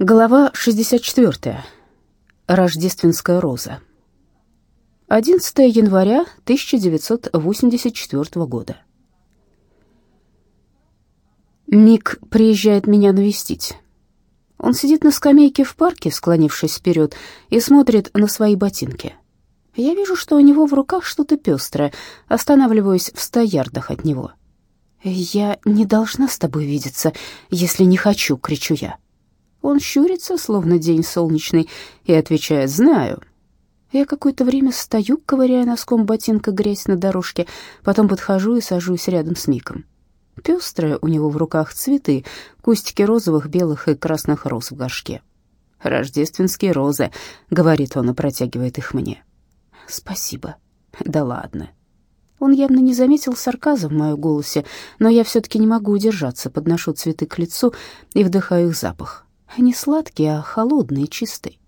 Глава 64. Рождественская роза. 11 января 1984 года. Мик приезжает меня навестить. Он сидит на скамейке в парке, склонившись вперед, и смотрит на свои ботинки. Я вижу, что у него в руках что-то пестрое, останавливаюсь в ста ярдах от него. «Я не должна с тобой видеться, если не хочу», — кричу я. Он щурится, словно день солнечный, и отвечает «Знаю». Я какое-то время стою, ковыряя носком ботинка грязь на дорожке, потом подхожу и сажусь рядом с Миком. Пестрые у него в руках цветы, кустики розовых, белых и красных роз в горшке. «Рождественские розы», — говорит он и протягивает их мне. «Спасибо». «Да ладно». Он явно не заметил сарказма в моем голосе, но я все-таки не могу удержаться, подношу цветы к лицу и вдыхаю их запах. Не сладкий, а холодный и чистый.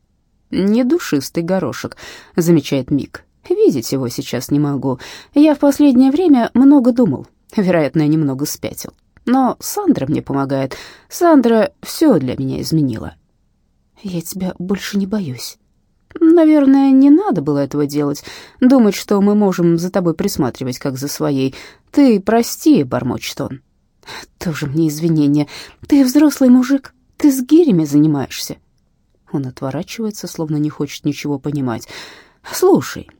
«Не душистый горошек», — замечает Мик. «Видеть его сейчас не могу. Я в последнее время много думал. Вероятно, я немного спятил. Но Сандра мне помогает. Сандра все для меня изменила». «Я тебя больше не боюсь». «Наверное, не надо было этого делать. Думать, что мы можем за тобой присматривать, как за своей. Ты прости», — бормочет он. «Тоже мне извинения. Ты взрослый мужик». Ты с гирями занимаешься?» Он отворачивается, словно не хочет ничего понимать. «Слушай».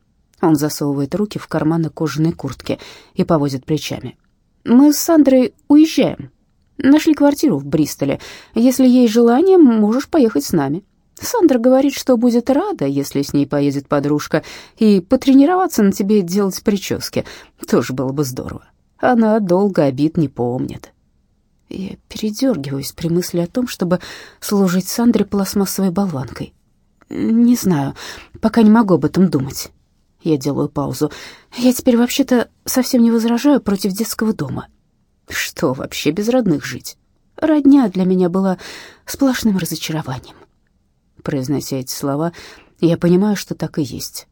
Он засовывает руки в карманы кожаной куртки и поводит плечами. «Мы с Сандрой уезжаем. Нашли квартиру в Бристоле. Если есть желание, можешь поехать с нами. Сандра говорит, что будет рада, если с ней поедет подружка, и потренироваться на тебе делать прически. Тоже было бы здорово. Она долго обид не помнит». Я передергиваюсь при мысли о том, чтобы служить Сандре пластмассовой болванкой. Не знаю, пока не могу об этом думать. Я делаю паузу. Я теперь вообще-то совсем не возражаю против детского дома. Что, вообще без родных жить? Родня для меня была сплошным разочарованием. Произнося эти слова, я понимаю, что так и есть.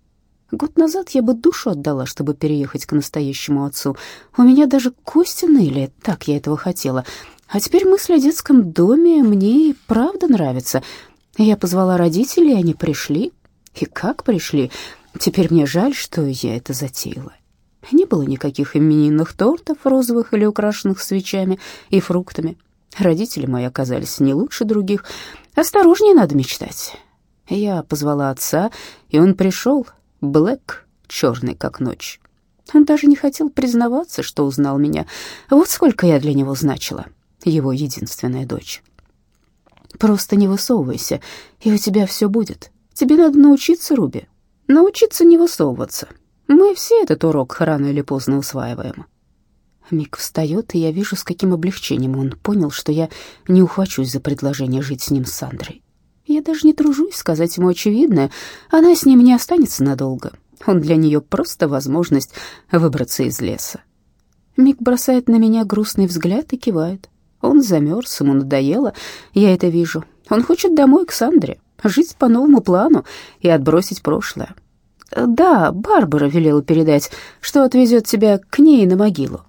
Год назад я бы душу отдала, чтобы переехать к настоящему отцу. У меня даже кости ныли, так я этого хотела. А теперь мысль о детском доме мне и правда нравится. Я позвала родителей, они пришли. И как пришли? Теперь мне жаль, что я это затеяла. Не было никаких именинных тортов, розовых или украшенных свечами и фруктами. Родители мои оказались не лучше других. Осторожнее надо мечтать. Я позвала отца, и он пришел, Блэк, черный как ночь. Он даже не хотел признаваться, что узнал меня. Вот сколько я для него значила, его единственная дочь. Просто не высовывайся, и у тебя все будет. Тебе надо научиться, Руби, научиться не высовываться. Мы все этот урок рано или поздно усваиваем. Мик встает, и я вижу, с каким облегчением он понял, что я не ухвачусь за предложение жить с ним с Сандрой. Я даже не тружусь сказать ему очевидное. Она с ним не останется надолго. Он для нее просто возможность выбраться из леса. Мик бросает на меня грустный взгляд и кивает. Он замерз, ему надоело, я это вижу. Он хочет домой к Сандре, жить по новому плану и отбросить прошлое. Да, Барбара велела передать, что отвезет тебя к ней на могилу.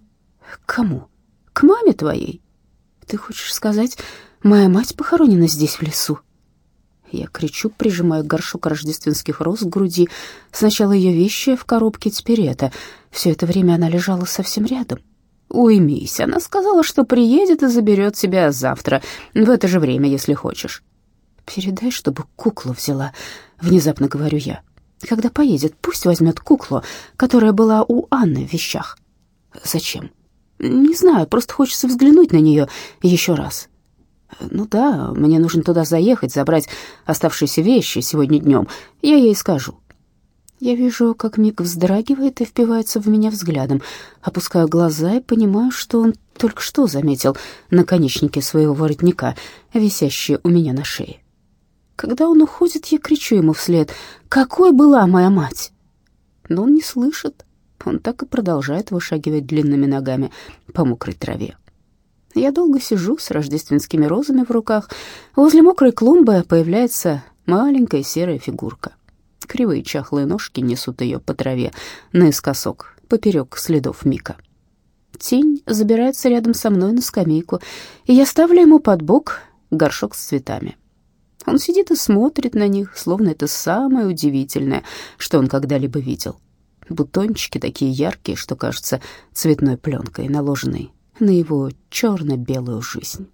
Кому? К маме твоей? Ты хочешь сказать, моя мать похоронена здесь в лесу? Я кричу, прижимаю горшок рождественских роз к груди. Сначала ее вещи в коробке, теперь это. Все это время она лежала совсем рядом. Уймись, она сказала, что приедет и заберет тебя завтра, в это же время, если хочешь. Передай, чтобы куклу взяла, внезапно говорю я. Когда поедет, пусть возьмет куклу, которая была у Анны в вещах. Зачем? Не знаю, просто хочется взглянуть на нее еще раз. «Ну да, мне нужно туда заехать, забрать оставшиеся вещи сегодня днем. Я ей скажу». Я вижу, как Мик вздрагивает и впивается в меня взглядом. Опускаю глаза и понимаю, что он только что заметил наконечники своего воротника, висящие у меня на шее. Когда он уходит, я кричу ему вслед «Какой была моя мать?» Но он не слышит. Он так и продолжает вышагивать длинными ногами по мокрой траве. Я долго сижу с рождественскими розами в руках. Возле мокрой клумбы появляется маленькая серая фигурка. Кривые чахлые ножки несут ее по траве наискосок, поперек следов Мика. Тень забирается рядом со мной на скамейку, и я ставлю ему под бок горшок с цветами. Он сидит и смотрит на них, словно это самое удивительное, что он когда-либо видел. Бутончики такие яркие, что кажутся цветной пленкой, наложенной на его черно-белую жизнь.